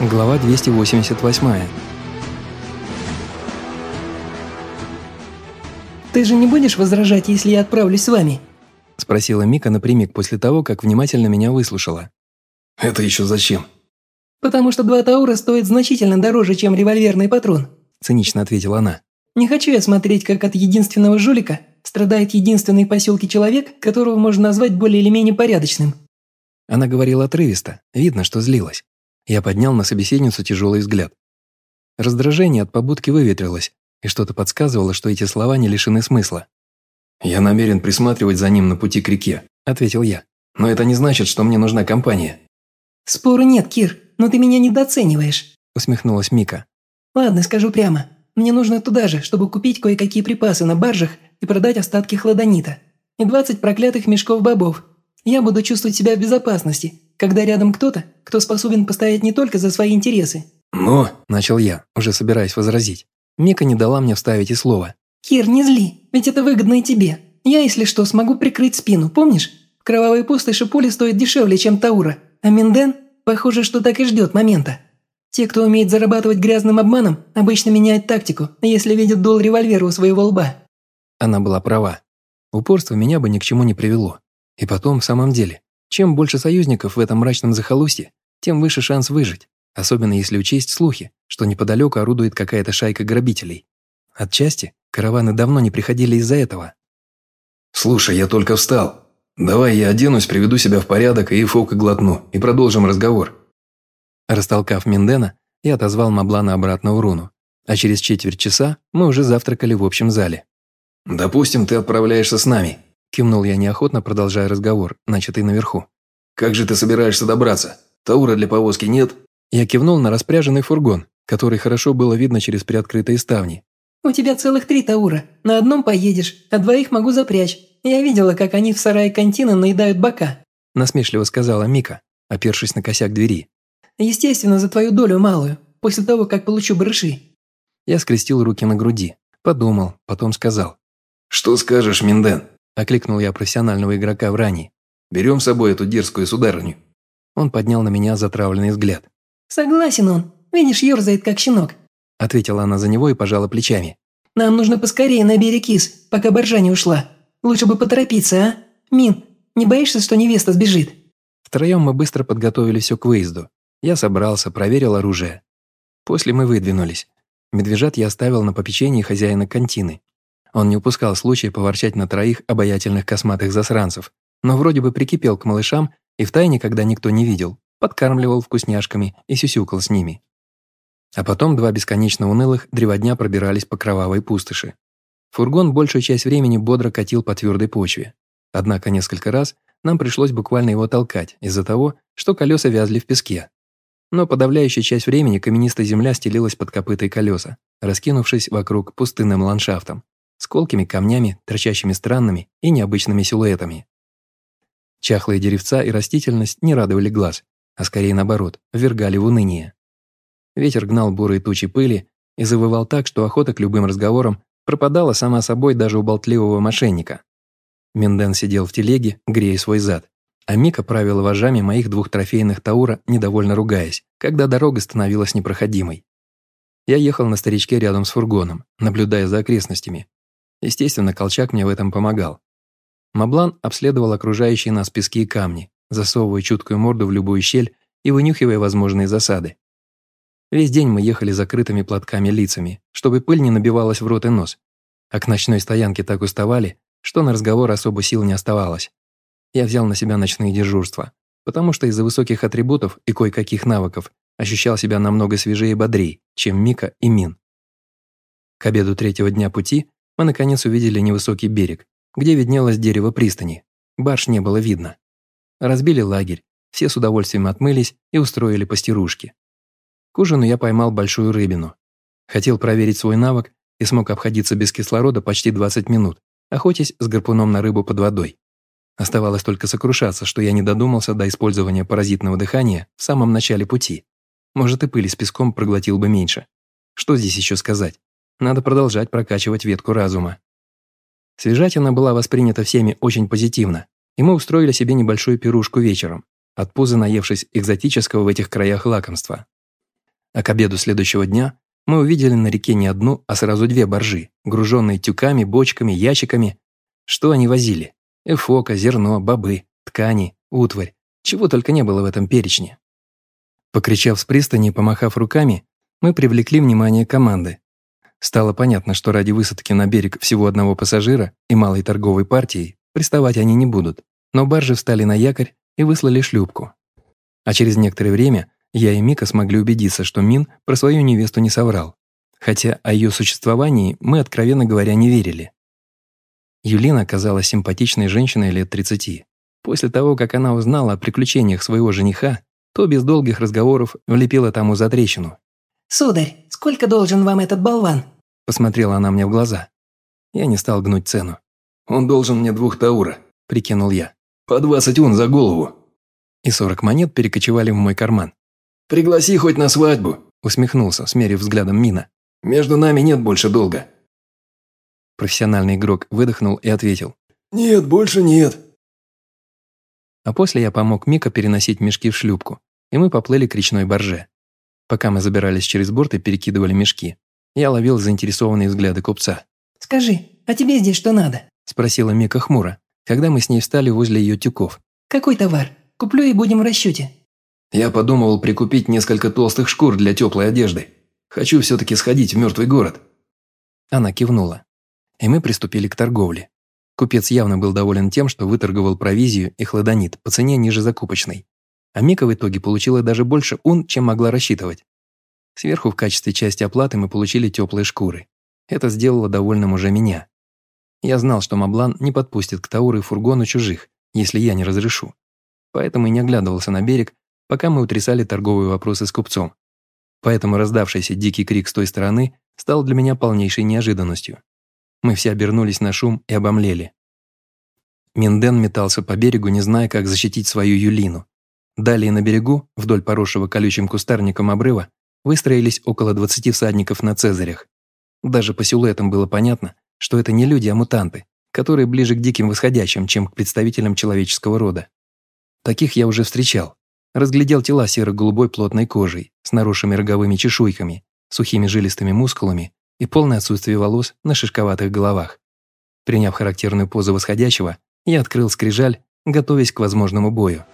Глава 288. «Ты же не будешь возражать, если я отправлюсь с вами?» Спросила Мика напрямик после того, как внимательно меня выслушала. «Это еще зачем?» «Потому что два Таура стоят значительно дороже, чем револьверный патрон», цинично ответила она. «Не хочу я смотреть, как от единственного жулика страдает единственный в поселке человек, которого можно назвать более или менее порядочным». Она говорила отрывисто, видно, что злилась. Я поднял на собеседницу тяжелый взгляд. Раздражение от побудки выветрилось, и что-то подсказывало, что эти слова не лишены смысла. «Я намерен присматривать за ним на пути к реке», – ответил я. «Но это не значит, что мне нужна компания». «Спору нет, Кир, но ты меня недооцениваешь», – усмехнулась Мика. «Ладно, скажу прямо. Мне нужно туда же, чтобы купить кое-какие припасы на баржах и продать остатки хладонита. И 20 проклятых мешков бобов. Я буду чувствовать себя в безопасности, когда рядом кто-то, кто способен постоять не только за свои интересы. «Но...» – начал я, уже собираясь возразить. Мика не дала мне вставить и слова. «Кир, не зли, ведь это выгодно и тебе. Я, если что, смогу прикрыть спину, помнишь? В кровавой пустоши пули стоят дешевле, чем Таура, а Минден, похоже, что так и ждет момента. Те, кто умеет зарабатывать грязным обманом, обычно меняют тактику, если видят дул револьвера у своего лба». Она была права. Упорство меня бы ни к чему не привело. И потом, в самом деле, чем больше союзников в этом мрачном захолустье, тем выше шанс выжить, особенно если учесть слухи, что неподалеку орудует какая-то шайка грабителей. Отчасти караваны давно не приходили из-за этого. «Слушай, я только встал. Давай я оденусь, приведу себя в порядок и фока глотну, и продолжим разговор». Растолкав Миндена, я отозвал Маблана обратно в руну, а через четверть часа мы уже завтракали в общем зале. «Допустим, ты отправляешься с нами», Кивнул я неохотно, продолжая разговор, начатый наверху. «Как же ты собираешься добраться? Таура для повозки нет?» Я кивнул на распряженный фургон, который хорошо было видно через приоткрытые ставни. «У тебя целых три Таура. На одном поедешь, а двоих могу запрячь. Я видела, как они в сарае кантина наедают бока», насмешливо сказала Мика, опершись на косяк двери. «Естественно, за твою долю малую, после того, как получу барыши». Я скрестил руки на груди, подумал, потом сказал. «Что скажешь, Минден?» – окликнул я профессионального игрока в ране. «Берем с собой эту дерзкую сударыню». Он поднял на меня затравленный взгляд. «Согласен он. Видишь, ерзает, как щенок», – ответила она за него и пожала плечами. «Нам нужно поскорее на берег Кис, пока боржа не ушла. Лучше бы поторопиться, а? Мин, не боишься, что невеста сбежит?» Втроем мы быстро подготовили все к выезду. Я собрался, проверил оружие. После мы выдвинулись. Медвежат я оставил на попечении хозяина контины. Он не упускал случая поворчать на троих обаятельных косматых засранцев, но вроде бы прикипел к малышам и втайне, когда никто не видел, подкармливал вкусняшками и сюсюкал с ними. А потом два бесконечно унылых древодня пробирались по кровавой пустоши. Фургон большую часть времени бодро катил по твердой почве. Однако несколько раз нам пришлось буквально его толкать из-за того, что колеса вязли в песке. Но подавляющая часть времени каменистая земля стелилась под копытой колеса, раскинувшись вокруг пустынным ландшафтом с колкими камнями, торчащими странными и необычными силуэтами. Чахлые деревца и растительность не радовали глаз, а скорее наоборот, ввергали в уныние. Ветер гнал бурые тучи пыли и завывал так, что охота к любым разговорам пропадала сама собой даже у болтливого мошенника. Минден сидел в телеге, грея свой зад, а Мика правила вожами моих двух трофейных Таура, недовольно ругаясь, когда дорога становилась непроходимой. Я ехал на старичке рядом с фургоном, наблюдая за окрестностями, Естественно, Колчак мне в этом помогал. Маблан обследовал окружающие нас пески и камни, засовывая чуткую морду в любую щель и вынюхивая возможные засады. Весь день мы ехали закрытыми платками лицами, чтобы пыль не набивалась в рот и нос, а к ночной стоянке так уставали, что на разговор особо сил не оставалось. Я взял на себя ночные дежурства, потому что из-за высоких атрибутов и кое-каких навыков ощущал себя намного свежее и бодрее, чем Мика и Мин. К обеду третьего дня пути мы наконец увидели невысокий берег, где виднелось дерево пристани. Барж не было видно. Разбили лагерь, все с удовольствием отмылись и устроили постирушки. К ужину я поймал большую рыбину. Хотел проверить свой навык и смог обходиться без кислорода почти 20 минут, охотясь с гарпуном на рыбу под водой. Оставалось только сокрушаться, что я не додумался до использования паразитного дыхания в самом начале пути. Может, и пыли с песком проглотил бы меньше. Что здесь еще сказать? Надо продолжать прокачивать ветку разума. Свежатина была воспринята всеми очень позитивно, и мы устроили себе небольшую пирушку вечером, от пуза наевшись экзотического в этих краях лакомства. А к обеду следующего дня мы увидели на реке не одну, а сразу две баржи, груженные тюками, бочками, ящиками. Что они возили? Эфока, зерно, бобы, ткани, утварь. Чего только не было в этом перечне. Покричав с пристани помахав руками, мы привлекли внимание команды. Стало понятно, что ради высадки на берег всего одного пассажира и малой торговой партии приставать они не будут, но баржи встали на якорь и выслали шлюпку. А через некоторое время я и Мика смогли убедиться, что Мин про свою невесту не соврал, хотя о ее существовании мы, откровенно говоря, не верили. Юлина оказалась симпатичной женщиной лет 30. После того, как она узнала о приключениях своего жениха, то без долгих разговоров влепила тому за трещину. «Сударь, сколько должен вам этот болван?» Посмотрела она мне в глаза. Я не стал гнуть цену. «Он должен мне двух таура», – прикинул я. «По двадцать он за голову». И сорок монет перекочевали в мой карман. «Пригласи хоть на свадьбу», – усмехнулся, смерив взглядом Мина. «Между нами нет больше долга». Профессиональный игрок выдохнул и ответил. «Нет, больше нет». А после я помог Мика переносить мешки в шлюпку, и мы поплыли к речной барже. Пока мы забирались через борт и перекидывали мешки, я ловил заинтересованные взгляды купца. «Скажи, а тебе здесь что надо?» – спросила Мика хмуро, когда мы с ней встали возле ее тюков. «Какой товар? Куплю и будем в расчете». «Я подумывал прикупить несколько толстых шкур для теплой одежды. Хочу все-таки сходить в мертвый город». Она кивнула. И мы приступили к торговле. Купец явно был доволен тем, что выторговал провизию и хладонит по цене ниже закупочной. А Мика в итоге получила даже больше ун, чем могла рассчитывать. Сверху в качестве части оплаты мы получили теплые шкуры. Это сделало довольным уже меня. Я знал, что Маблан не подпустит к Тауру и фургону чужих, если я не разрешу. Поэтому и не оглядывался на берег, пока мы утрясали торговые вопросы с купцом. Поэтому раздавшийся дикий крик с той стороны стал для меня полнейшей неожиданностью. Мы все обернулись на шум и обомлели. Минден метался по берегу, не зная, как защитить свою Юлину. Далее на берегу, вдоль поросшего колючим кустарником обрыва, выстроились около 20 всадников на цезарях. Даже по силуэтам было понятно, что это не люди, а мутанты, которые ближе к диким восходящим, чем к представителям человеческого рода. Таких я уже встречал. Разглядел тела серо-голубой плотной кожей, с наросшими роговыми чешуйками, сухими жилистыми мускулами и полное отсутствие волос на шишковатых головах. Приняв характерную позу восходящего, я открыл скрижаль, готовясь к возможному бою.